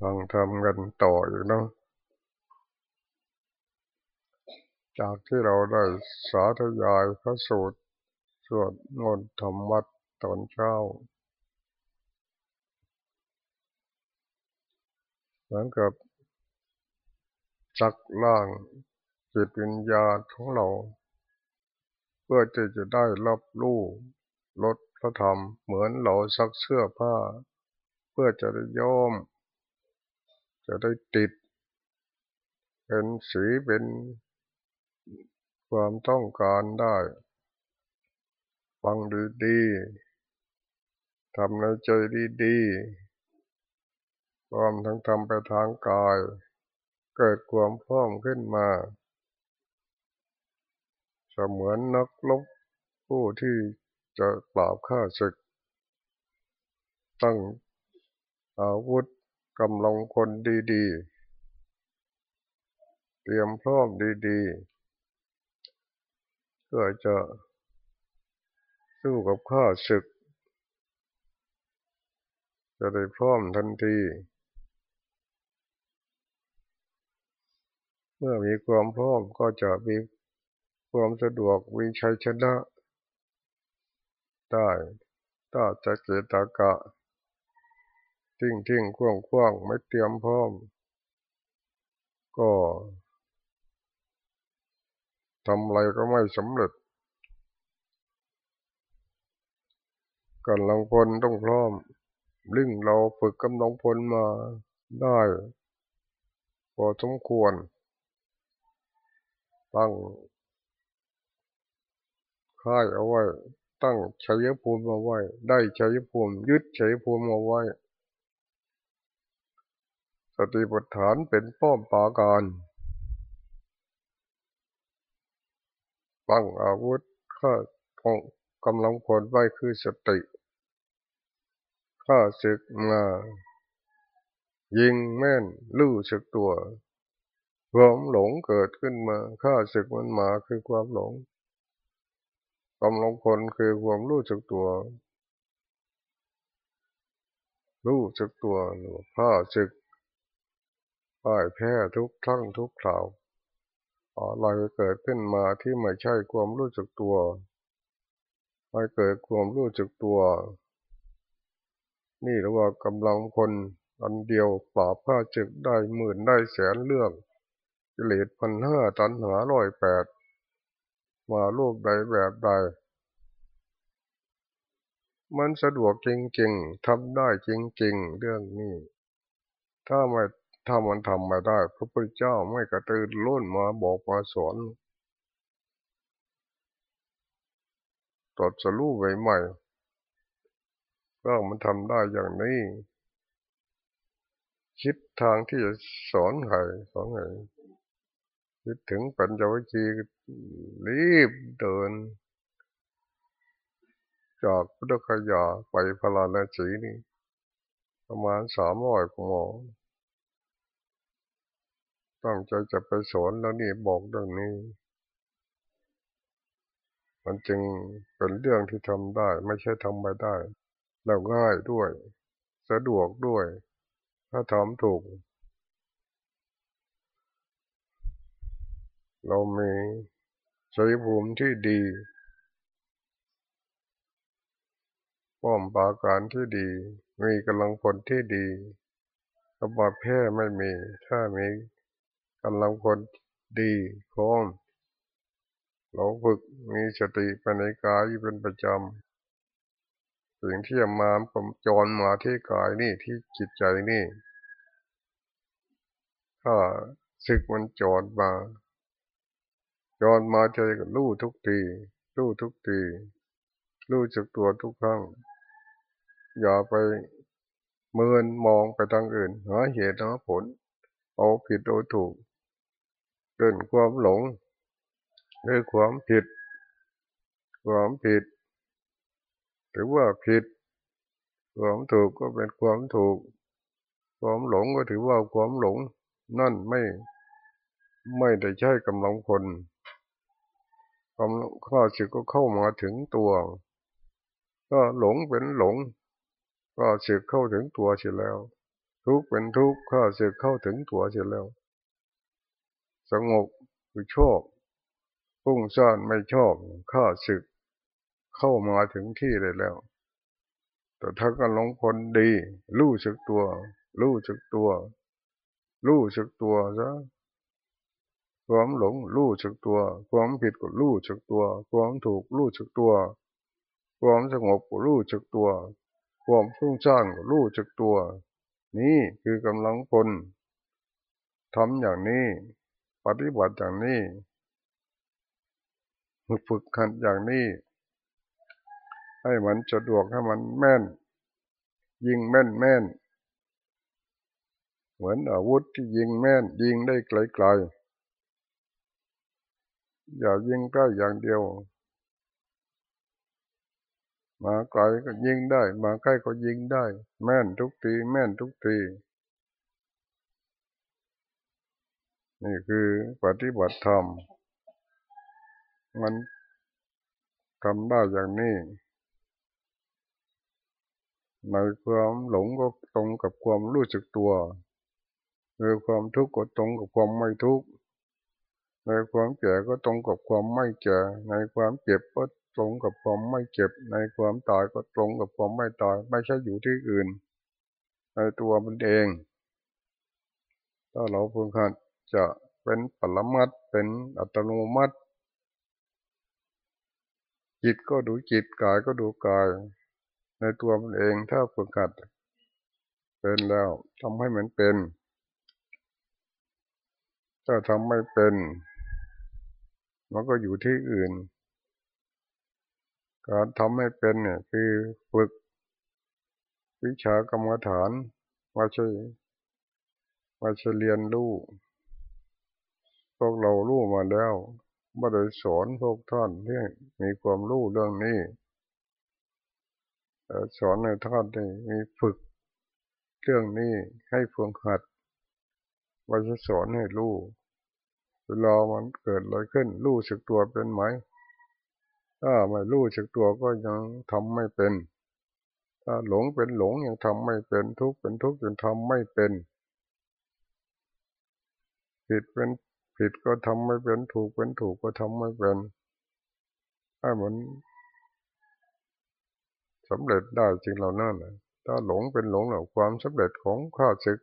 ฟังทำกันต่ออยู่เนาะจากที่เราได้สาธยายพระสูตร สวดมนต์ธรรมะตอนเช้าเหมือนกับจักล่างจิตวิญญาณของเรา เพื่อจะจะได้รับรู้ลดพระธรรมเหมือนเราซักเสื้อผ้า พื่อจะได้ย้อม จะได้ติด เป็นสีเป็นความต้องการได้ฟังดีๆทำในใจดีๆความทั้งทำไปทางกาย เกิดความพร้อมขึ้นมาเสมือนนักลบผู้ที่จะปราบข้าศึก ตั้ง อาวุธกำลังคนดีๆ เตรียมพร้อมดีๆ เพื่อจะสู้กับข้าศึก จะได้พร้อมทันที เมื่อมีความพร้อมก็จะมีความสะดวกมีชัยชนะ ได้ถ้าจะเกตากะ ทิ้งทิ้งคว่างคว่างไม่เตรียมพร้อม ก็ทำอะไรก็ไม่สำเร็จกันลังพลต้องพร้อมลึ่งเราฝึกกำลังพลมาได้ พอสมควร ตั้งค่ายเอาไว้ ตั้งชัยภูมิมาไว้ ได้ชัยภูมิ ยึดชัยภูมิมาไว้ สติปัฏฐานเป็นป้อมปาการตั้งอาวุธข้าของกำลังผลไว้คือสติข้าศึกมา ยิงแม่นลู่สึกตัวความหลงเกิดขึ้นมาข้าศึกมันมาคือความหลงกำลังคนคือความรู้สึกตัวรู้สึกตัวหรือข้าศึก พ่ายแพ้ทุกทั้งทุกคราวอะไรเกิดขึ้นมาที่ไม่ใช่ความรู้สึกตัวไม่เกิดความรู้สึกตัว นี่เรียกว่ากำลังคนอันเดียวปราบผ้าจึกได้หมื่นได้แสนเรื่องกิเลสพันห้าตันหาร้อยแปดมาลูกใดแบบใด มันสะดวกจริงๆทำได้จริงๆ เรื่องนี้ ถ้าไม่ ถ้ามันทำไม่ได้ พระพุทธเจ้าไม่กระตือร้นมาบอกมาสอนตดสรู้ใหม่ๆก็มันทำได้อย่างนี้ คิดทางที่จะสอนใครสอนใครคิดถึงปัญจวัคคีย์รีบเดิน จากพุทธคยาไปพลานาสีนี่ ประมาณสามร้อยกว่า ตั้งใจจะไปสอนแล้วนี่บอกเรื่องนี้ มันจึงเป็นเรื่องที่ทำได้ ไม่ใช่ทำไม่ได้ แล้วง่ายด้วย สะดวกด้วย ถ้าทำถูก เรามีชัยภูมิที่ดีป้อมปาการที่ดี มีกำลังผลที่ดีกบาแพ้ไม่มี ถ้ามี กำลังคนดีพร้อมเราฝึกมีสติไปัญญายเป็นประจำสิ่งที่มาผมจรมาที่กายนี่ที่จิตใจนี่ ถ้าศึกมันจอดมา จอดมาใจก็รู้ทุกทีรู้ทุกทีรู้จักตัวทุกครั้ง อย่าไปเมินมองไปทางอื่นหาเหตุหาผล เอาผิดเอาถูก เป็นความหลงหรือความผิด ความผิดถือว่าผิด ความถูกก็เป็นความถูก ความหลงก็ถือว่าความหลง นั่นไม่ไม่ได้ใช่กำลังคนความข้าศึกก็เข้ามาถึงตัว ก็หลงเป็นหลง ก็ศึกเข้าถึงตัวเสียแล้ว ทุกเป็นทุกข์ข้าศึกเข้าถึงตัวเสียแล้ว สงบคือชอบพุ่งซ่านไม่ชอบข้าศึกเข้ามาถึงที่เลยแล้ว แต่ถ้าก็หลงคนดี รู้สึกตัว รู้สึกตัว รู้สึกตัวซะความหลงรู้สึกตัว ความผิดก็รู้สึกตัว ความถูกรู้สึกตัว ความสงบก็รู้สึกตัว ความฟุ้งซ่านก็รู้สึกตัว นี่คือกำลังคนทำอย่างนี้ ปฏิบัติอย่างนี้ฝึกขันอย่างนี้ ให้มันสะดวกให้มันแม่น ยิงแม่นแม่น เหมือนอาวุธที่ยิงแม่น ยิงได้ไกลๆ อย่ายิงใกล้อย่างเดียว มาไกลก็ยิงได้ มาใกล้ก็ยิงได้ แม่นทุกที แม่นทุกที นี่คือปฏิบัติธรรม มันทำได้อย่างนี้ ในความหลงก็ตรงกับความรู้สึกตัวในความทุกข์ก็ตรงกับความไม่ทุกข์ในความแก่ก็ตรงกับความไม่แก่ในความเจ็บก็ตรงกับความไม่เจ็บ ในความตายก็ตรงกับความไม่ตาย ไม่ใช่อยู่ที่อื่น ในตัวมันเอง ถ้าเราพึงขัด จะเป็นปรมัตเป็นอัตโนมัติ จิตก็ดูจิตกายก็ดูกาย ในตัวมันเองถ้าฝึกหัด เป็นแล้วทำให้มันเป็น ถ้าทำไม่เป็นมันก็อยู่ที่อื่น การทำให้เป็นเนี่ยคือฝึก วิชากรรมฐานมาช่วยมาช่วยเรียนรู้ พวกเรารู้มาแล้วไม่ได้สอนพวกท่านที่มีความรู้เรื่องนี้สอนในท่านที่มีฝึกเรื่องนี้ให้ฝึกหัดว่าจะสอนให้รู้เวลามันเกิดอะไรขึ้น รู้สึกตัวเป็นไหม ถ้าไม่รู้สึกตัวก็ยังทำไม่เป็น ถ้าหลงเป็นหลงยังทำไม่เป็นทุกข์เป็นทุกข์ยังทำไม่เป็นผิดเป็น ผิดก็ทำไม่เป็นถูกเป็นถูกก็ทำไม่เป็นให้มันสำเร็จได้จริงเรานั่นนะถ้าหลงเป็นหลงแล้วความสำเร็จของข้าศึก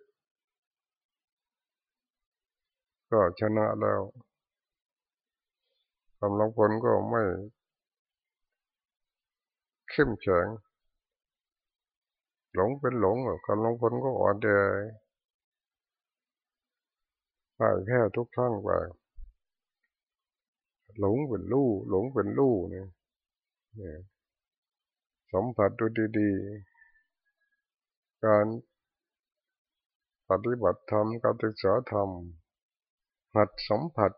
ก็ชนะแล้วกำลังผลก็ไม่เข้มแข็งหลงเป็นหลงกำลังผลก็อ่อนแอ พ่ายแค่ทุกครั้งไปหลงเป็นลู่หลงเป็นลู่เนี่ยสัมผัสดูดีๆ การปฏิบัติธรรมการศึกษาธรรม หัดสัมผัส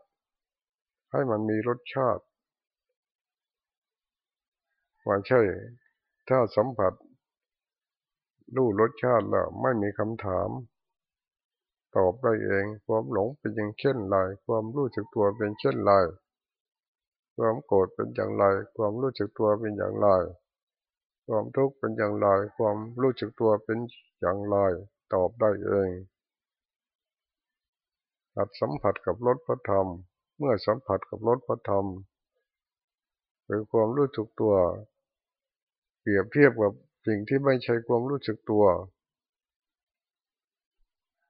ให้มันมีรสชาติว่าใช่ ถ้าสัมผัสรู้รสชาติแล้วไม่มีคำถาม ตอบได้เอง ความหลงเป็นอย่างเช่นไร ความรู้สึกตัวเป็นเช่นไร ความโกรธเป็นอย่างไร ความรู้สึกตัวเป็นอย่างไร ความทุกข์เป็นอย่างไร ความรู้สึกตัวเป็นอย่างไร ตอบได้เองหัดสัมผัสกับรสพระธรรม เมื่อสัมผัสกับรสพระธรรมเป็นความรู้สึกตัว เปรียบเทียบกับสิ่งที่ไม่ใช่ความรู้สึกตัว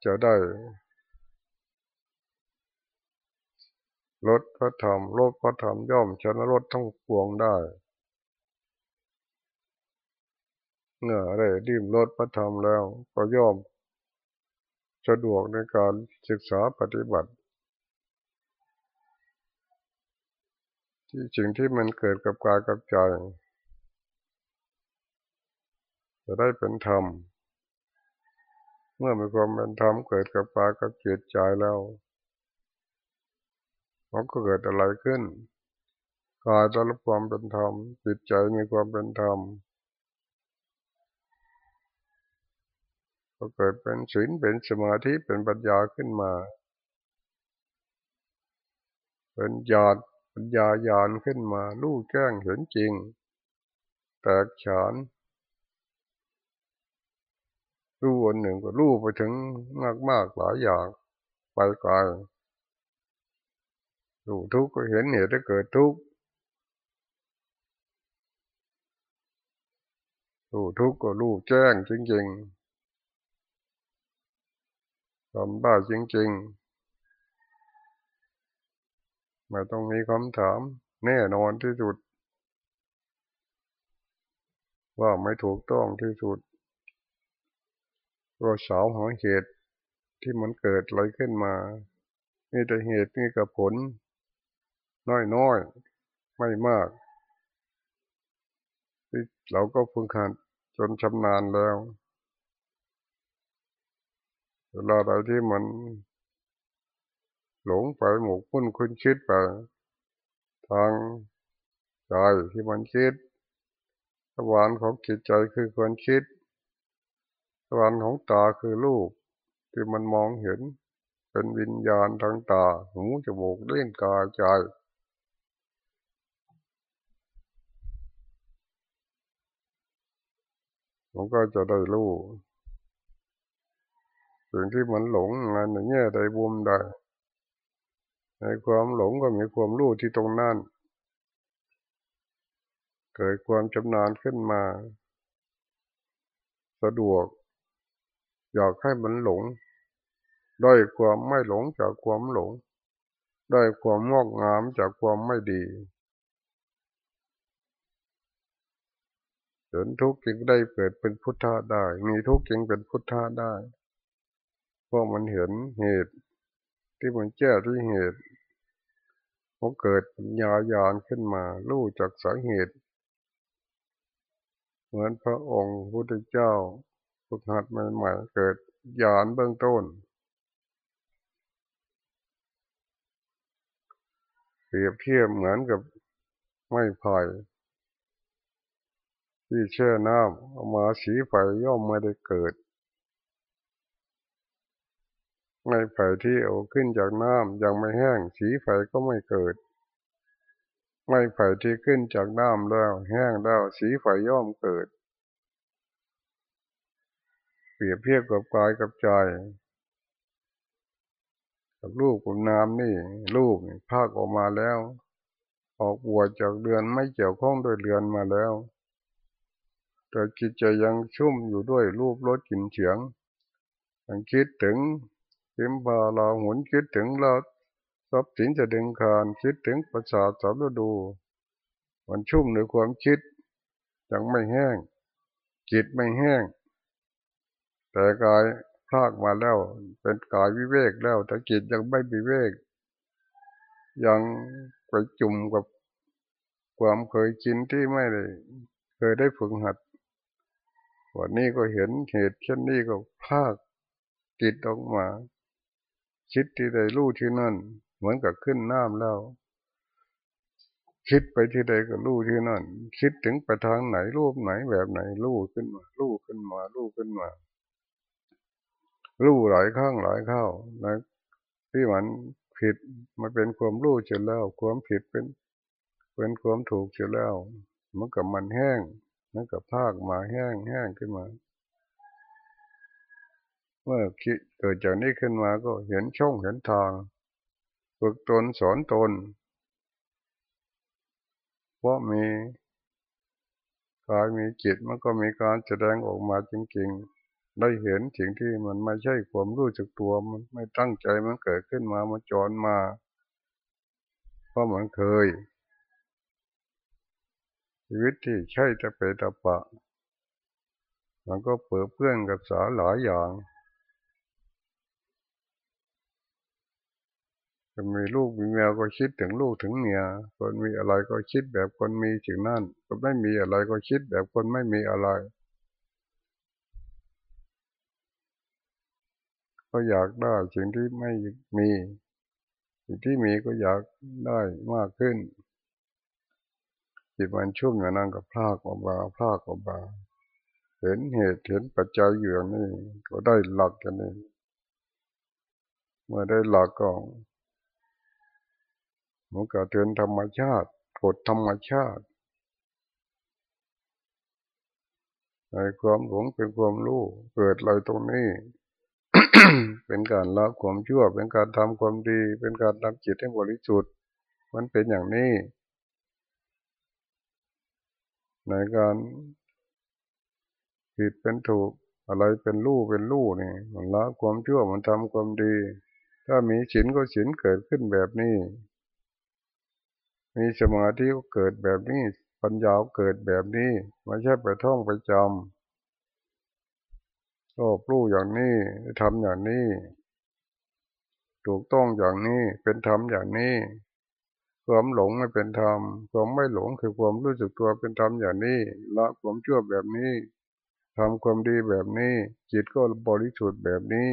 จะได้ลดพระธรรมลดพระธรรมย่อมชนะลดทั้งปวงได้เมื่อได้ดิ้มลดพระธรรมแล้ว ก็ย่อม สะดวกในการศึกษาปฏิบัติ ที่สิ่งที่มันเกิดกับกายกับใจ จะได้เป็นธรรม เมื่อมีความเป็นธรรมเกิดกับปากับจิตใจแล้วมันก็เกิดอะไรขึ้นกายจะรับความเป็นธรรมจิตใจมีความเป็นธรรมก็เกิดเป็นศีลเป็นสมาธิเป็นปัญญาขึ้นมา เป็นญาณปัญญาญาณขึ้นมา ลู่แจ้งเห็นจริง แตกฉาน รู้วันหนึ่งก็รู้ไปถึงมากมากหลายอย่างไปไกลรู้ทุกข์ก็เห็นเหตุที่เกิดทุกข์รู้ทุกข์ก็รู้แจ้งจริงๆทำได้จริงๆไม่ต้องมีคำถาม แน่นอนที่สุด ว่าไม่ถูกต้องที่สุด ก็สาวหาเหตุที่มันเกิดอะไรขึ้นมา มีแต่เหตุมีกับผล น้อยๆ ไม่มาก ที่เราก็ฝึกหัดจนชำนาญแล้วเวลาใดที่มัน หลงไปหมกมุ่นคุณคิดไป ทางใจที่มันคิดสวรรค์ของจิตใจคือควรคิด สวรรค์ของตาคือรูปที่มันมองเห็น เป็นวิญญาณทางตา หูจมูกเล่นกายใจมันก็จะได้รู้สิ่งที่มันหลงงานในแง่ใดบุมใดในความหลงก็มีความรู้ที่ตรงนั้นเกิดความชำนาญขึ้นมา สะดวก อยากให้มันหลง ได้ความไม่หลงจากความหลง ได้ความงอกงามจากความไม่ดีเห็นทุกข์จึงได้เกิดเป็นพุทธะได้ มีทุกข์จึงเป็นพุทธะได้ เพราะมันเห็นเหตุ ที่มันแก้ที่เหตุมันเกิดปัญญาญาณขึ้นมารู้จากสาเหตุ เหมือนพระองค์พุทธเจ้า ฝึกหัดใหม่ๆเกิดญาณเบื้องต้นเปรียบเทียบเหมือนกับไม้ไผ่ที่แช่น้ำเอามาสีไฟย่อมไม่ได้เกิด ไม้ไผ่ที่เอาขึ้นจากน้ำยังไม่แห้งสีไฟก็ไม่เกิด ไม้ไผ่ที่ขึ้นจากน้ำแล้วแห้งแล้วสีไฟย่อมเกิด เปรียบเทียบกับกายกับใจกับลูกกับน้ำนี่ลูกภาคออกมาแล้ว ออกบวชจากเดือนไม่เกี่ยวข้องด้วยเดือนมาแล้ว แต่จิตใจยังชุ่มอยู่ด้วยรูปรสกลิ่นเสียงยังคิดถึงเข็มพาลาหุนคิดถึงเราทรัพย์สินจะดึงคานคิดถึงประสาทสามฤดูมันชุ่มในความคิดยังไม่แห้งจิตไม่แห้ง แต่กายพากมาแล้ว เป็นกายวิเวกแล้วแต่จิตยังไม่วิเวก ยังไปจุ่มกับความเคยชินที่ไม่ได้เคยได้ฝึกหัด วันนี้ก็เห็นเหตุเช่นนี้ก็ภาคจิตออกมาคิดที่ใดรู้ที่นั่น เหมือนกับขึ้นน้ำแล้ว คิดไปที่ใดก็รู้ที่นั่น คิดถึงไปทางไหนรูปไหนแบบไหนรู้ขึ้นมารู้ขึ้นมารู้ขึ้นมา รู้หลายข้างหลายข้าวนะที่มันผิดมันเป็นความรู้เสร็จแล้ว ความผิดเป็น เป็นความถูกเสร็จแล้วมันกับมันแห้งมันกับภาคมาแห้งแห้งขึ้นมา เมื่อคิดเกิดจากนี้ขึ้นมาก็เห็นช่องเห็นทางฝึกตนสอนตน เพราะมีกายมีจิตมันก็มีการแสดงออกมาจริงๆ ได้เห็นสิ่งที่มันไม่ใช่ความรู้จักตัวมันไม่ตั้งใจมันเกิดขึ้นมามันจรมา เพราะมันเคย ชีวิตที่ใช่จะเปตะปะ มันก็เปิดเพื่อนกับสาหลายอย่างจะมีลูกมีเมียก็คิดถึงลูกถึงเมีย คนมีอะไรก็คิดแบบคนมีสิ่งนั้นคนไม่มีอะไรก็คิดแบบคนไม่มีอะไร ก็อยากได้สิ่งที่ไม่มีสิ่งที่มีก็อยากได้มากขึ้นจิตมันชุ่มอย่างนั้นก็พลากออกมาพลากออกมาเห็นเหตุเห็นปัจจัยอยู่นี่ก็ได้หลักกันนี่เมื่อได้หลักก็มันก็เตือนธรรมชาติกฎธรรมชาติในความหลงเป็นความรู้เกิดอะไรตรงนี้ เป็นการละความชั่ว เป็นการทำความดี เป็นการทำจิตให้บริสุทธิ์ มันเป็นอย่างนี้ ในการผิดเป็นถูก อะไรเป็นรู้เป็นรู้นี่มันละความชั่วมันทำความดี ถ้ามีศีลก็ศีลเกิดขึ้นแบบนี้ มีสมาธิก็เกิดแบบนี้ ปัญญาเกิดแบบนี้ไม่ใช่ไปท่องไปจำ รอบรู้อย่างนี้ทำอย่างนี้ ถูกต้องอย่างนี้เป็นธรรมอย่างนี้ความหลงไม่เป็นธรรมความไม่หลงคือความรู้สึกตัวเป็นธรรมอย่างนี้ละความชั่วแบบนี้ทำความดีแบบนี้ จิตก็บริสุทธิ์แบบนี้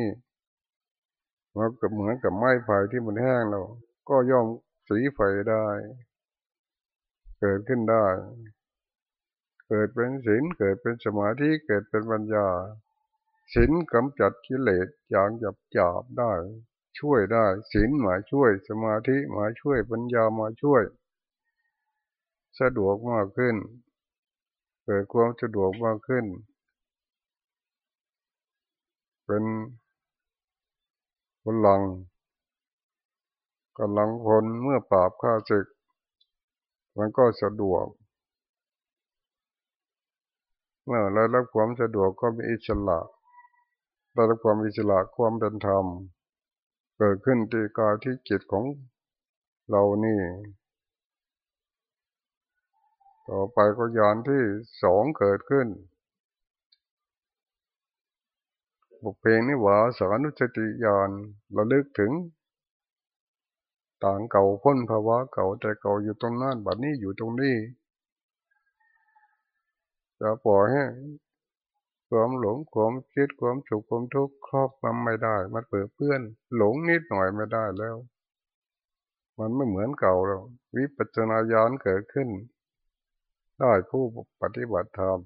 มันก็เหมือนกับไม้ไผ่ที่มันแห้งแล้วก็ย่อมสีไฟได้ เกิดขึ้นได้ เกิดเป็นศีลเกิดเป็นสมาธิเกิดเป็นปัญญา ศีลกำจัดกิเลสอย่างหยาบหยาบได้ ช่วยได้ศีลมาช่วย สมาธิมาช่วยปัญญามาช่วย สะดวกมากขึ้นเกิดความสะดวกมากขึ้น เป็นพลังกำลังพลเมื่อปราบข้าศึก มันก็สะดวก เมื่อเรารับความสะดวกก็มีอิสระ ได้รับความอิสระความเป็นธรรมเกิดขึ้นที่กายที่จิตของเรานี่ ต่อไปก็ยานที่สองเกิดขึ้น บุเพนิวาสานุสติยานระลึกถึง ต่างเก่าพ้นภาวะเก่าแต่เก่าอยู่ตรงนั้นบัดนี้อยู่ตรงนี้จะปล่อยให้ ความหลงความคิดความสุขความทุกข์ครอบงำไม่ได้ มันเปิดเพื่อน หลงนิดหน่อยไม่ได้แล้ว มันไม่เหมือนเก่าแล้ว วิปัจนาญาณเกิดขึ้น ได้ผู้ปฏิบัติธรรม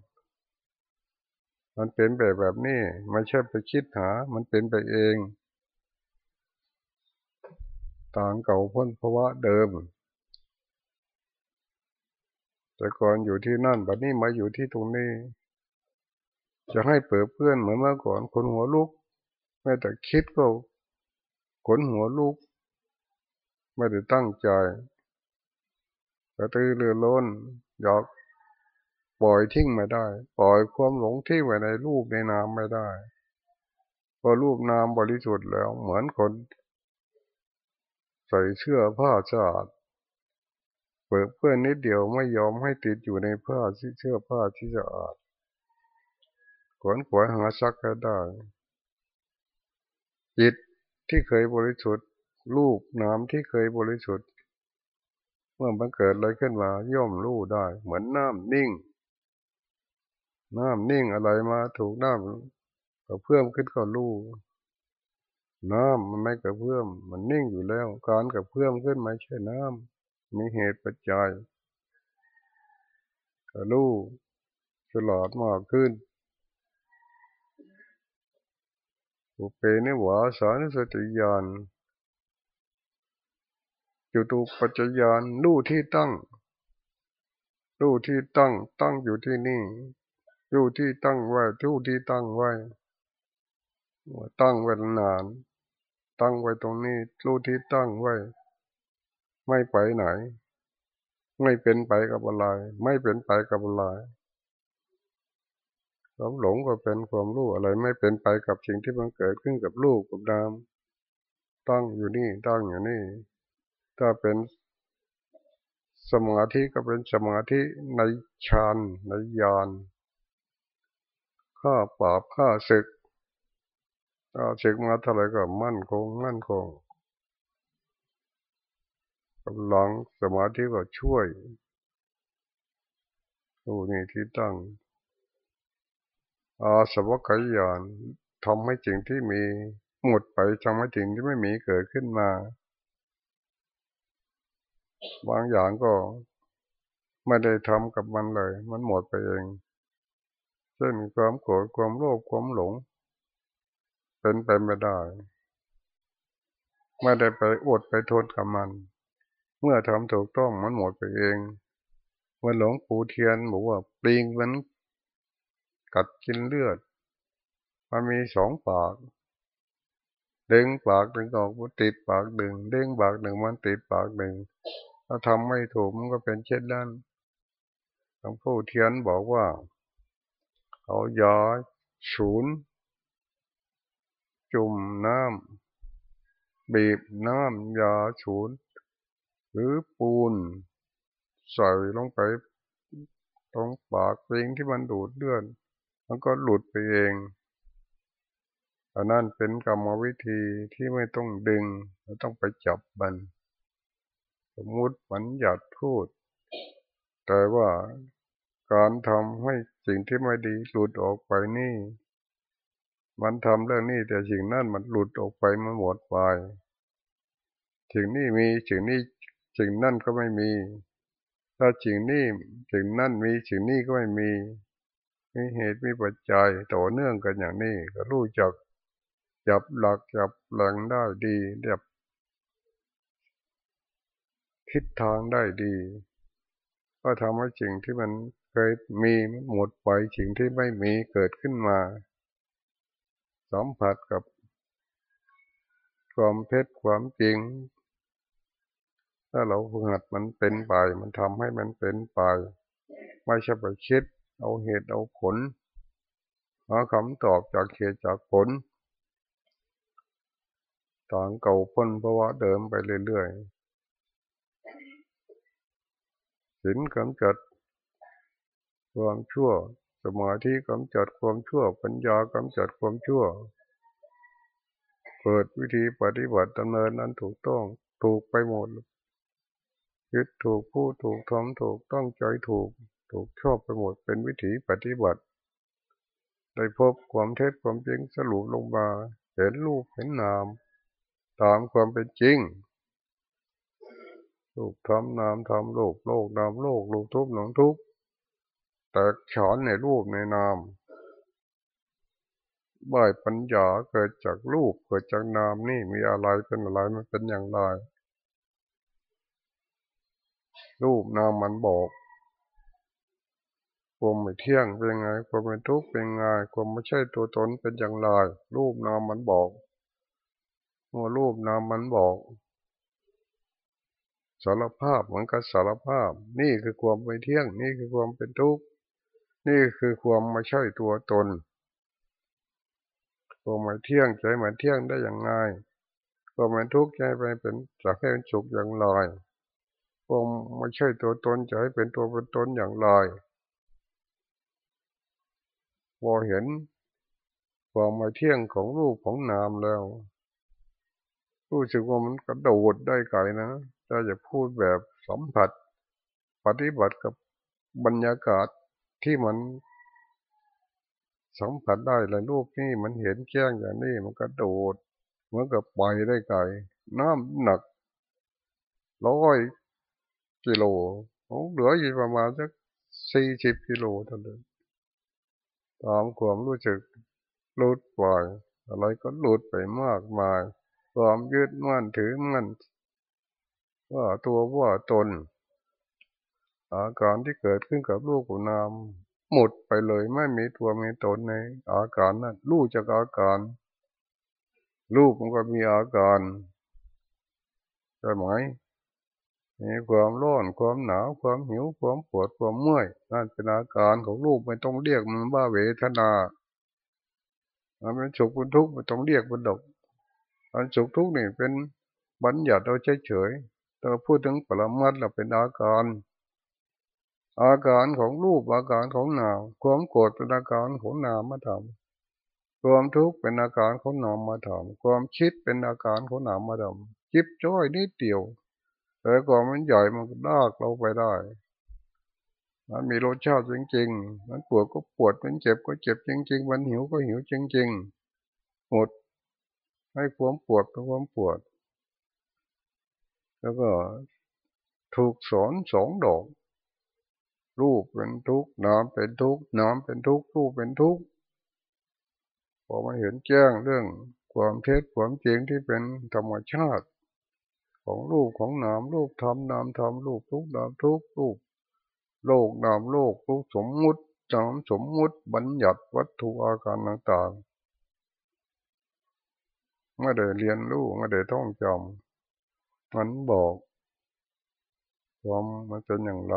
มันเป็นแบบแบบนี้ไม่ใช่ไปคิดหา มันเป็นไปเอง ต่างเก่าพ้นภาวะเดิม แต่ก่อนอยู่ที่นั่นบัดนี้มาอยู่ที่ตรงนี้ จะให้เปิดเพื่อนเหมือนเมื่อก่อนคนหัวลุกแม้แต่คิดก็ขนหัวลุก ไม่ได้ตั้งใจกระตือรือร้นอยากปล่อยทิ้งไม่ได้ ปล่อยความหลงที่ไว้ในรูปในนามไม่ได้พอรูปนามบริสุทธิ์แล้วเหมือนคน ใส่เสื้อผ้าสะอาดเปิดเพื่อนนิดเดียวไม่ยอมให้ติดอยู่ในผ้าเสื้อผ้าที่สะอาด ขวนขวายหาซักก็ได้ จิตที่เคยบริสุทธิ์รูปนามที่เคยบริสุทธิ์เมื่อมันเกิดอะไรขึ้นมาย่อมรู้ได้ เหมือนน้ำนิ่ง น้ำนิ่งอะไรมาถูกน้ำก็เพิ่มขึ้นก็รู้น้ำมันไม่กระเพื่อม มันนิ่งอยู่แล้ว การกระเพื่อมขึ้นไม่ใช่น้ำมีเหตุปัจจัยก็รู้ตลอดมากขึ้น อุเปนิวาสานสติยานจุตูปัจจยานรู้ที่ตั้งรู้ที่ตั้ง ตั้งอยู่ที่นี่รู้ที่ตั้งไว้รู้ที่ตั้งไว้ตั้งไว้นาน ตั้งไว้ตรงนี้รู้ที่ตั้งไว้ ไม่ไปไหน ไม่เป็นไปกับอะไร ไม่เป็นไปกับอะไร ความหลงก็เป็นความรู้อะไรไม่เป็นไปกับสิ่งที่มันเกิดขึ้นกับรูปกับนามตั้งอยู่นี่ตั้งอยู่นี่ถ้าเป็นสมาธิก็เป็นสมาธิในฌานในญาณข้าปราบข้าศึกถ้าศึกมาเท่าไรก็มั่นคง มั่นคงกำลังสมาธิก็ช่วยโอ้นี่ที่ตั้ง อาสวัคยานทำให้สิ่งที่มีหมดไปทำให้สิ่งที่ไม่มีเกิดขึ้นมา บางอย่างก็ไม่ได้ทำกับมันเลย มันหมดไปเอง เช่นความโกรธความโลภความหลง เป็นไปไม่ได้ ไม่ได้ไปอดไปทนกับมัน เมื่อทำถูกต้องมันหมดไปเองเมื่อหลงปูเทียนบอกว่าปลิงมัน กัดกินเลือด มันมีสองปากดึงปากดึงออกมันติดปากดึงดึงปากหนึ่งมันติดปากหนึ่งถ้าทำไม่ถูกมันก็เป็นเช่นนั้นหลวงพ่อเทียนบอกว่าเอายาศูนย์จุ่มน้ำบีบน้ำยาศูนย์หรือปูนใส่ลงไปตรงปากเองที่มันดูดเลือด มันก็หลุดไปเองอันนั้นเป็นกรรมวิธีที่ไม่ต้องดึงไม่ต้องไปจับมัน สมมุติมันหยัดพูด แต่ว่าการทำให้สิ่งที่ไม่ดีหลุดออกไปนี่ มันทำเรื่องนี้แต่สิ่งนั้นมันหลุดออกไปมันหมดไปสิ่งนี้มีสิ่งนี้สิ่งนั่นก็ไม่มี ถ้าสิ่งนี้สิ่งนั่นมีสิ่งนี้ก็ไม่มี มีเหตุมีปัจจัยต่อเนื่องกันอย่างนี้ ก็รู้จักจับหลักจับแหล่งได้ดีจับทิศทางได้ดี ก็ทำให้สิ่งที่มันเคยมีหมดไปสิ่งที่ไม่มีเกิดขึ้นมา สัมผัสกับความเพชรความจริง ถ้าเราหัดมันเป็นไป มันทำให้มันเป็นไป ไม่ใช่ไปคิด เอาเหตุเอาผลหาคำตอบจากเหตุจากผลต่างเก่าพ้นเพราว่าเดิมไปเรื่อยๆสินกำจัดความชั่ว สมาธิกำจัดความชั่ว ปัญญากำจัดความชั่ว เปิดวิธีปฏิบัติดำเนินนั้นถูกต้องถูกไปหมดยึดถูกพูดถูกทำถูกต้องใจถูก ถูกชอบไปหมดเป็นวิธีปฏิบัติ ได้พบความเท็จความจริงสรุปลงมาเห็นรูปเห็นนาม ตามความเป็นจริงลูกทำนามทำโลกโลกนามโลกลูกทุบหนองทุบแต่ฉอนในรูปในนามบ่ายปัญญาเกิดจากรูปเกิดจากนามนี่มีอะไรเป็นอะไรมันเป็นอย่างไรรูปนามมันบอก ความไม่เที่ยงเป็นไง ความเป็นทุกข์เป็นไง ความไม่ใช่ตัวตนเป็นอย่างไร รูปนามมันบอกมัวรูปนามมันบอก สารภาพเหมือนกับสารภาพ นี่คือความไม่เที่ยง นี่คือความเป็นทุกข์ นี่คือความไม่ใช่ตัวตน ความไม่เที่ยงใจไม่เที่ยงได้อย่างไงความไม่ทุกข์ใจไปเป็นจะให้เป็นสุขอย่างไรความไม่ใช่ตัวตนจะให้เป็นตัวเป็นตนอย่างไร พอเห็นความม่เที่ยงของรูปของนามแล้ว รู้สึกว่ามันกระโดดได้ไกลนะถ้าจะพูดแบบสัมผัส ปฏิบัติกับบรรยากาศที่มันสัมผัสได้เลยรูปนี่มันเห็นแจ้งอย่างนี้มันกระโดดเหมือนกับไปได้ไกลน้ำหนักร้อยกิโลเหลืออยู่ประมาณสักสี่สิบกิโลเท่านั้น ตามความรู้สึกหลุดปล่อย อะไรก็หลุดไปมากมาย ความยึดมั่นถือมั่นว่าตัวว่าตน อาการที่เกิดขึ้นกับลูกของนามหมดไปเลยไม่มีตัวมีตนในอาการนั้นลูกจากอาการลูกมันก็มีอาการใช่ไหม มีความร้อนความหนาวความหิวความปวดความเมื่อยนั่นเป็นอาการของลูกไม่ต้องเรียกมันว่าเวทนามันเป็นสุขเป็นทุกข์ไม่ต้องเรียกมันดอกอันสุขทุกข์นี่เป็นบัญญัติเราเฉยๆแต่พูดถึงปรมัตเราเป็นอาการ อาการของรูปอาการของนามความโกรธเป็นอาการของนามมาทำความทุกข์เป็นอาการของนามมาทำความคิดเป็นอาการของนามมาทำจิบจ้อยนิดเดียว แต่ก่อนมันใหญ่มันลากเราไปได้ มันมีรสชาติจริงๆ มันปวดก็ปวด มันเจ็บก็เจ็บจริง ๆ มันหิวก็หิวจริงๆ หมด ให้ความปวดเป็นความปวด แล้วก็ถูกสอนสองดอก รูปเป็นทุกข์น้ำเป็นทุกข์น้ำเป็นทุกข์รูปเป็นทุกข์พอมาเห็นแจ้งเรื่องความเท็จความจริงที่เป็นธรรมชาติ ของรูปของน้ำรูปทำน้ำทำรูปทุกน้ำทุกรูป โลกนามโลกรูปสมมุติจำสมมุติบัญญัติวัตถุอาการต่างๆไม่ได้เรียนรู้ไม่ได้ท่องจำมันบอกความมันเป็นอย่างไร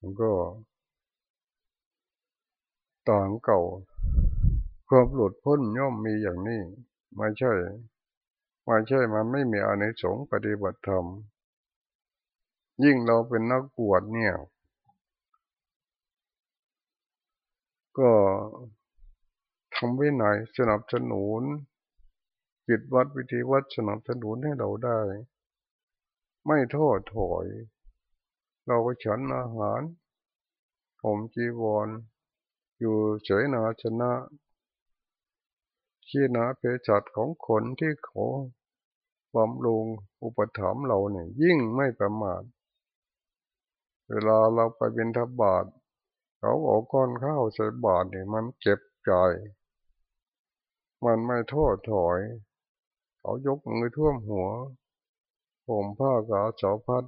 มันก็ต่างเก่า ความหลุดพ้นย่อมมีอย่างนี้ไม่ใช่ไม่ใช่มันไม่มีอานิสงส์ปฏิบัติธรรม ยิ่งเราเป็นนักบวชเนี่ย ก็ทำไวินัยสนับสนุนจิตวัดวิธีวัดสนับสนุนให้เราได้ ไม่ท้อถอย เราก็ฉันอาหาร ผมจีวรอยู่เฉยนาชนะ ขี้นาเพศัดของคนที่เขาบำรุงอุปถัมภ์เราเนี่ย ยิ่งไม่ประมาทเวลาเราไปเป็นทบาทเขาเอาก้อนข้าวใส่บาตรเนี่ยมันเจ็บใจ มันไม่ท้อถอย เขายกมือท่วมหัวผมผ้ากาเสาพัด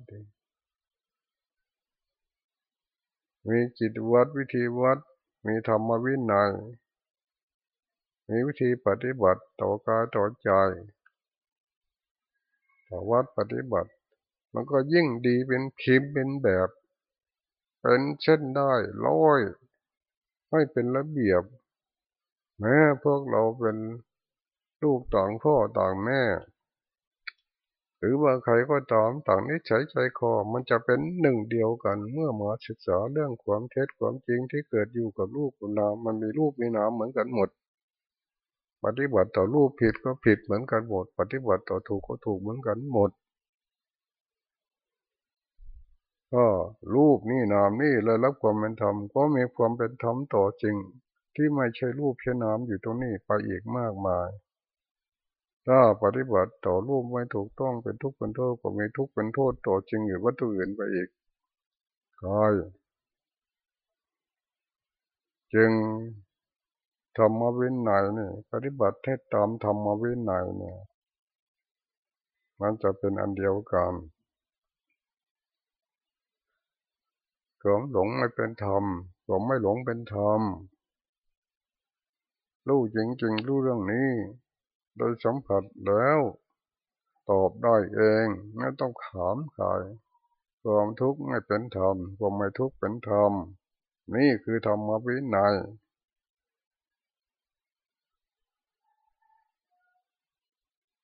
มีจิตวัดวิธีวัดมีธรรมวินัย มีวิธีปฏิบัติต่อกายต่อใจต่อวัดปฏิบัติ มันก็ยิ่งดีเป็นพิมพ์เป็นแบบ เป็นเช่นได้ร้อยให้เป็นระเบียบ แม้พวกเราเป็นลูกต่างพ่อต่างแม่ หรือว่าใครก็ตามต่างนิสัยใจคอมันจะเป็นหนึ่งเดียวกัน เมื่อมาศึกษาเรื่องความเท็จความจริงที่เกิดอยู่กับลูกกับนามมันมีรูปมีนามเหมือนกันหมด ปฏิบัติต่อรูปผิดก็ผิดเหมือนกันหมด ปฏิบัติต่อถูกก็ถูกเหมือนกันหมด ก็รูปนี่นามนี่เลยรับความเป็นธรรมก็มีความเป็นธรรมต่อจริง ที่ไม่ใช่รูปใช่นามอยู่ตรงนี้ไปอีกมากมาย ถ้าปฏิบัติต่อรูปไม่ถูกต้องเป็นทุกข์เป็นโทษก็มีทุกข์เป็นโทษต่อจริงอยู่วัตถุอื่นไปอีกกายจึง ธรรมวินัยนี่ปฏิบัติให้ตามธรรมวินัยเนี่ยมันจะเป็นอันเดียวกันความหลงไม่เป็นธรรมความไม่หลงเป็นธรรมรู้จริงๆรู้เรื่องนี้ โดยสัมผัสแล้ว ตอบได้เองไม่ต้องถามใครความทุกข์ไม่เป็นธรรมความไม่ทุกข์เป็นธรรมนี่คือธรรมวินัย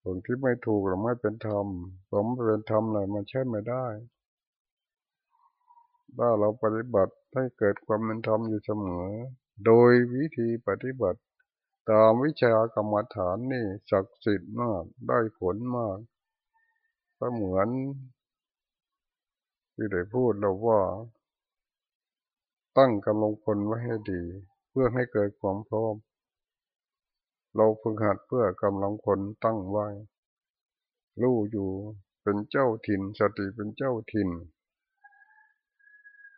คนที่ไม่ถูกหรือไม่เป็นธรรมผมเป็นธรรมเลยมันใช่ไม่ได้ ถ้าเราปฏิบัติให้เกิดความเป็นธรรมอยู่เสมอ โดยวิธีปฏิบัติ ตามวิชากรรมฐานนี่ศักดิ์สิทธิ์มากได้ผลมาก ก็เหมือน ที่ได้พูดเราว่า ตั้งกำลังคนไว้ให้ดี เพื่อให้เกิดความพร้อม เราฝึกหัดเพื่อกำลังคนตั้งไว้ รู้อยู่เป็นเจ้าถิ่นสติเป็นเจ้าถิ่น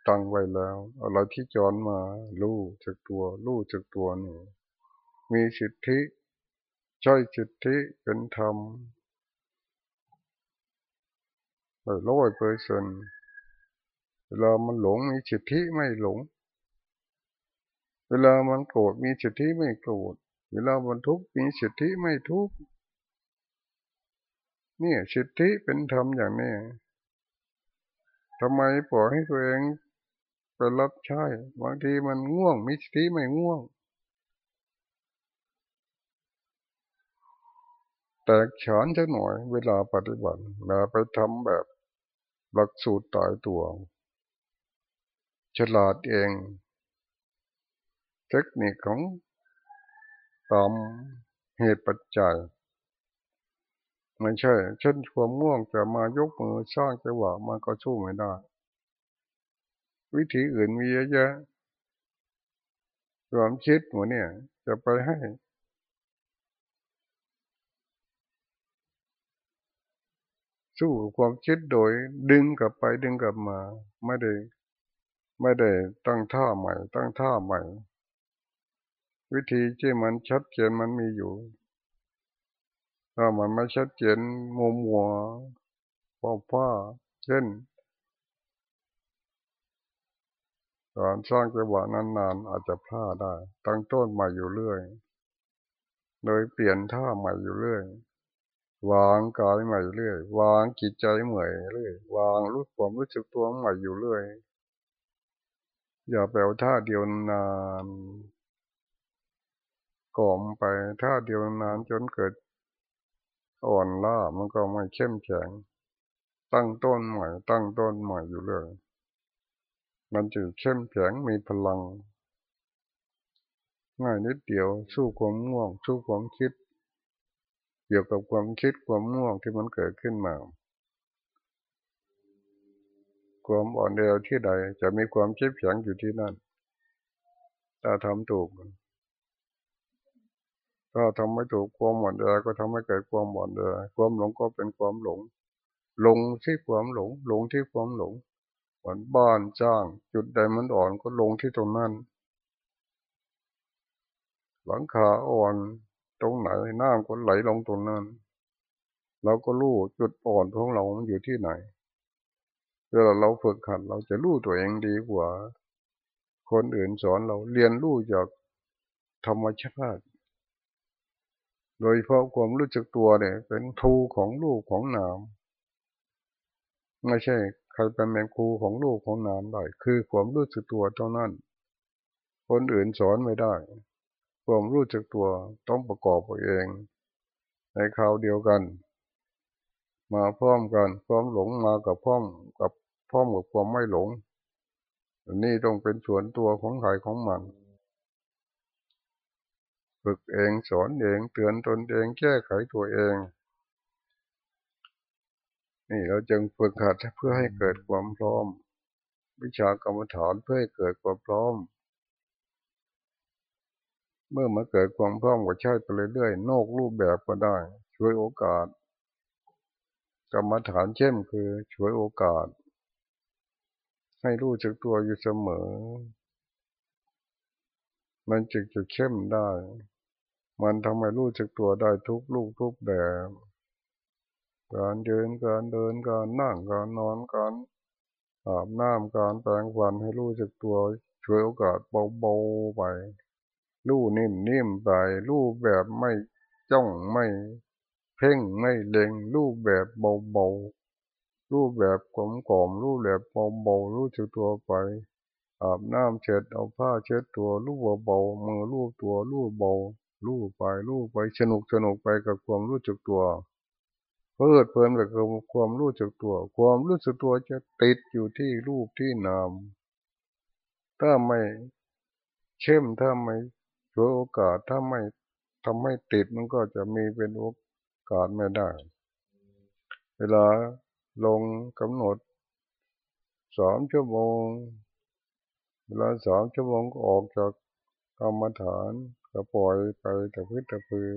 ตั้งไว้แล้วอะไรที่จอนมารู้จากตัวรู้จากตัวนี่มีสิทธิใช้สิทธิเป็นธรรมร้อยเปอร์เซนเวลามันหลงมีสิทธิไม่หลง เวลามันโกรธมีสิทธิไม่โกรธ เวลามันทุกมีสิทธิไม่ทุกนี่สิทธิเป็นธรรมอย่างนี้ทำไมปล่อยให้ตัวเองไปรับใช้บางทีมันง่วงมีสิทธิไม่ง่วง แตกฉานจะหน่อยเวลาปฏิบัติเวลาไปทำแบบหลักสูตรตายตัวฉลาดเอง เทคนิคของ ตามเหตุปัจจัยไม่ใช่เช่นความง่วงจะมายกมือสร้างจังหวะมันก็สู้ไม่ได้ วิธีอื่นมีเยอะแยะความคิดหัวเนี่ย จะไปให้ สู้ความคิดโดยดึงกลับไปดึงกลับมา ไม่ได้ ไม่ได้ตั้งท่าใหม่ ตั้งท่าใหม่ วิธีที่มันชัดเจนมันมีอยู่ ถ้ามันไม่ชัดเจนมัวมัวพ่อพ่อเช่นการสร้างจังหวะนานๆอาจจะพลาดได้ ตั้งต้นใหม่อยู่เรื่อยโดยเปลี่ยนท่าใหม่อยู่เรื่อยวางกายใหม่เรื่อยวางจิตใจใหม่เรื่อยวางรู้ความรู้สึกตัวใหม่อยู่เรื่อย อย่าแปลวท่าเดียวนาน ก่อมไปท่าเดียวนานจนเกิด อ่อนล้ามันก็ไม่เข้มแข็ง ตั้งต้นใหม่ ตั้งต้นใหม่อยู่เรื่อยมันจะเข้มแข็งมีพลัง ง่ายนิดเดียวสู้ความง่วง สู้ความคิด เกี่ยวกับความคิดความง่วงที่มันเกิดขึ้นมาความอ่อนแอที่ใดจะมีความเข้มแข็งอยู่ที่นั่น ถ้าทำถูก ถ้าทำไม่ถูกความหมดแอก็ทำให้เกิดความหมดแอความหลงก็เป็นความหลง หลงที่ความหลง หลงที่ความหลงเหมือนบ้านจ้าง จุดใดมันอ่อนก็ลงที่ตรงนั้น หลังคาอ่อนตรงไหนน้ำก็ไหลลงตรงนั้นเราก็รู้จุดอ่อนของเรามันอยู่ที่ไหนเวลาเราฝึกขัดเราจะรู้ตัวเองดีกว่า คนอื่นสอนเราเรียนรู้จากธรรมชาติ โดยเพราะความรู้จักตัวเนี่ย เป็นครูของลูกของนามไม่ใช่ ใครเป็นแมงครูของลูกของนามได้คือความรู้จักตัวเท่านั้นคนอื่นสอนไม่ได้ ความรู้จักตัวต้องประกอบตัวเอง ในคราวเดียวกัน มาพร้อมกันความหลงมากับพร้อมกับพร้อมกับความไม่หลง นี่ต้องเป็นส่วนตัวของใครของมัน ฝึกเองสอนเองเตือนตนเองแก้ไขตัวเอง นี่เราจึงฝึกหัดเพื่อให้เกิดความพร้อม วิชากรรมฐานเพื่อให้เกิดความพร้อม เมื่อมาเกิดความพร้อมก็ใช้ไปเรื่อยๆนอกรูปแบบก็ได้ ช่วยโอกาส กรรมฐานเช่นคือช่วยโอกาส ให้รู้จักตัวอยู่เสมอ มันจึงจะเข้มได้ มันทำให้รู้จักตัวได้ทุกลูกทุกแบบ การเดินการเดินการนั่งการนอนการอาบน้ำการแปรงฟันให้รู้จักตัวช่วยโอกาสเบาๆไป รู้นิ่มๆไปรู้แบบไม่จ้องไม่เพ่งไม่เล็งรู้แบบเบาๆรู้แบบกลมๆรู้แบบเบาๆรู้จักตัวไป อาบน้ำเช็ดเอาผ้าเช็ดตัวรู้เบาๆมือรู้ตัวรู้เบารู้ไปรู้ไปสนุกสนุกไปกับความรู้จักตัวเพิดเพลินกับความรู้จักตัว ความรู้สึกตัวจะติดอยู่ที่รูปที่นามถ้าไม่เข้มถ้าไม่ช่วยโอกาสถ้าไม่ทำให้ติดมันก็จะมีเป็นโอกาสไม่ได้ เวลาลงกำหนดสามชั่วโมง เวลาสามชั่วโมงออกจากกรรมฐานก็ปล่อยไปแต่พื้นแต่พือ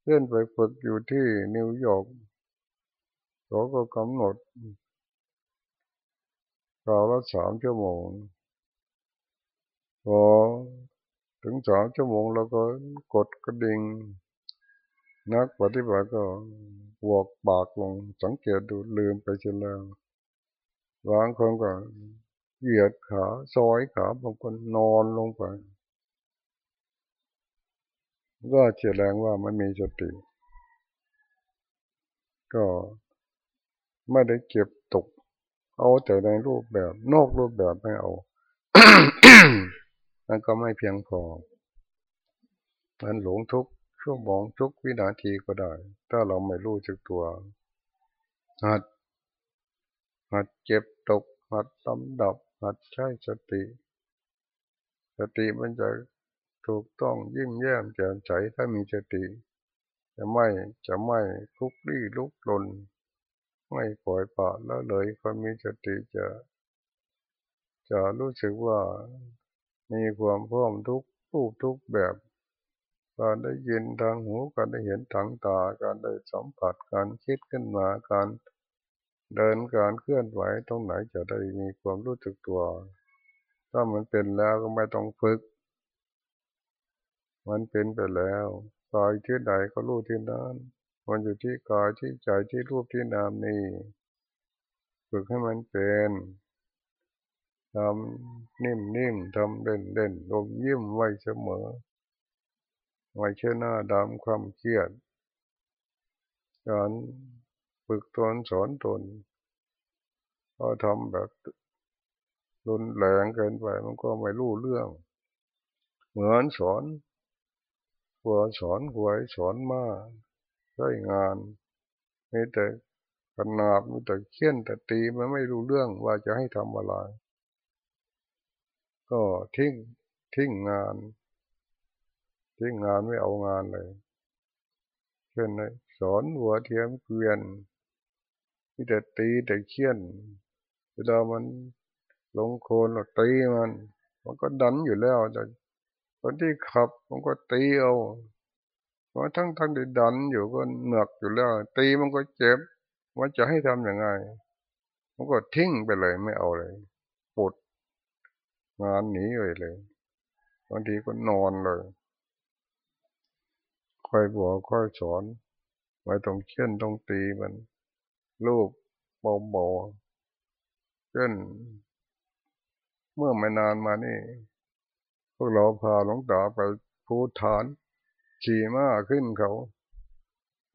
เพื่อนไปฝึกอยู่ที่นิวยอร์กเขาก็กำหนดกาวละสามชั่วโมงพอถึงสามชั่วโมงเราก็กดกระดิ่งนักปฏิบัติก็วอกปากลงสังเกตดูลืมไปเช่นแล้วบางคนก็ เหยียดขาซอยขาบางคนนอนลงไป ก็แสดงว่ามันมีสติ ก็ไม่ได้เก็บตก เอาแต่ในรูปแบบ นอกรูปแบบไม่เอามันก็ไม่เพียงพอมันหลงทุกชั่วโมงทุกวินาทีก็ได้ ถ้าเราไม่รู้จักตัวหัดหัดเก็บตกหัดลำดับ หัดใช้สติ สติมันจะถูกต้องยิ้มแย้มแจ่มใสถ้ามีสติ จะไม่จะไม่คุกรี้ลุกลน ไม่ปล่อยปละแล้วเลยคนมีสติจะ จะรู้สึกว่ามีความพร้อมทุกรูปทุกแบบการได้ยินทางหูการได้เห็นทางตาการได้สัมผัสการคิดขึ้นมาการ เดินการเคลื่อนไหวตรงไหนจะได้มีความรู้สึกตัว ถ้ามันเป็นแล้วก็ไม่ต้องฝึก มันเป็นไปแล้วกายที่ใดก็รู้ที่นั้นมันอยู่ที่กายที่ใจที่รูปที่นามนี่ฝึกให้มันเป็นทำนิ่มๆทำเล่นๆลมยิ้มไว้เสมอไว้เชื่อหน้าดำความเครียดการ ฝึกตนสอนตนพอทำแบบรุนแรงเกินไปมันก็ไม่รู้เรื่อง เหมือนสอนหัวสอนหวยสอนมาใช้งานมีแต่ขนาบมีแต่เขี้ยนแต่ตีมันไม่รู้เรื่องว่าจะให้ทำอะไร ก็ทิ้งทิ้งงาน ทิ้งงานไม่เอางานเลยเช่นสอนหัวเทียมเกวียน มีแต่ตีแต่เขียนเวลามันลงโคลนเราตีมัน มันก็ดันอยู่แล้วแต่คนที่ขับมันก็ตีเอาเพราะทั้งทั้งที่ดันอยู่ก็เหนือกอยู่แล้ว ตีมันก็เจ็บว่าจะให้ทำยังไง มันก็ทิ้งไปเลยไม่เอาเลยปวดงานหนีเลยเลยบางทีก็นอนเลย ค่อยบอกค่อยสอนไว้ตรงเช่นตรงตีมัน ลูกเบาๆเช่นเมื่อไม่นานมานี่ พวกเราพาหลวงตาไปภูฐาน ขี่ม้าขึ้นเขา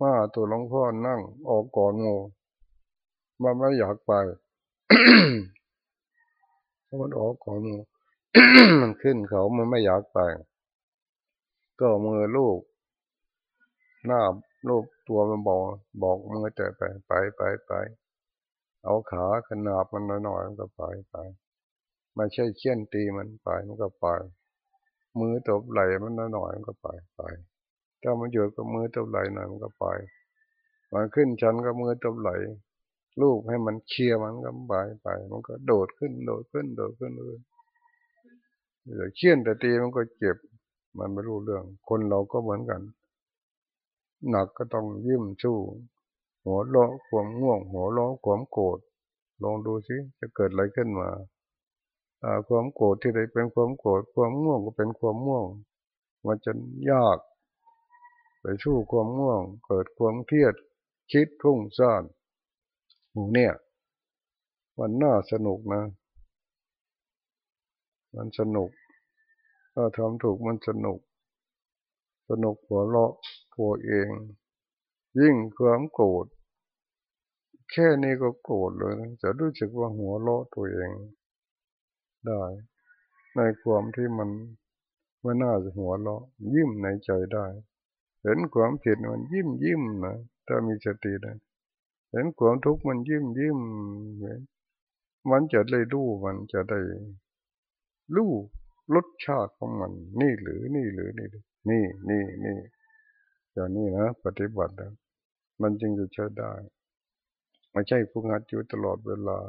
ม้าตัวหลวงพ่อนั่งออกก่อนงูมันไม่อยากไปมันออกก่อนงูมันขึ้นเขามันไม่อยากไป ก็มือลูก หน้า ลูกตัวมันบอก บอกมือแต่ไปไปไปไป เอาขาขนาบมันหน่อยๆมันก็ไปไปไม่ใช่เชี่ยนตีมันไปมันก็ไป มือตบไหลมันหน่อยมันก็ไปไปถ้ามันหยุดก็มือตบไหลหน่อยมันก็ไปมันขึ้นชั้นก็มือตบไหลลูกให้มันเคลียร์มันก็ไปไป มันก็โดดขึ้นโดดขึ้นโดดขึ้นเลยเชี่ยนแต่ตีมันก็เจ็บ มันไม่รู้เรื่อง คนเราก็เหมือนกัน หนักก็ต้องยิ้มสู้ หัวเราะความง่วง หัวเราะความโกรธลองดูสิจะเกิดอะไรขึ้นมาความโกรธที่ใดเป็นความโกรธความง่วงก็เป็นความง่วง มันจะยาก ไปชู้ความง่วง เกิดความเครียด คิดทุ่งซ่านหมูเนี่ย มันน่าสนุกนะ มันสนุกถ้าทำถูกมันสนุก สนุกหัวเราะตัวเอง ยิ่งความโกรธแค่นี้ก็โกรธเลย จะรู้สึกว่าหัวเราะตัวเอง ได้ ในความที่มันไม่น่าจะหัวเราะ ยิ้มในใจได้ เห็นความผิดมันยิ้มยิ้มนะถ้ามีสตินะเห็นความทุกข์มันยิ้มยิ้มมันจะได้รู้มันจะได้รู้รสชาติของมัน นี่หรือนี่หรือนี่ นี่นี่นี่อย่างนี้นะปฏิบัตินะมันจึงจะใช้ได้ ไม่ใช่ผู้งัดอยู่ตลอดเวลา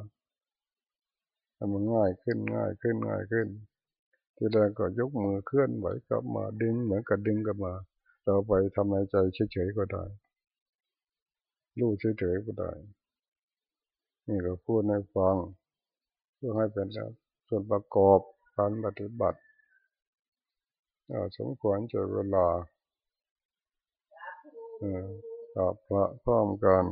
ให้มันง่ายขึ้นง่ายขึ้นง่ายขึ้น ทีแรกก็ยกมือเคลื่อนไหวกลับมาดึงเหมือนกับดึงกลับมา เราไปทำในใจเฉยๆก็ได้รู้เฉยๆก็ได้ นี่ก็พูดในฟังเพื่อให้เป็นส่วนประกอบการปฏิบัติ สมควรจะเวลาออตอบพระพร้อมกัน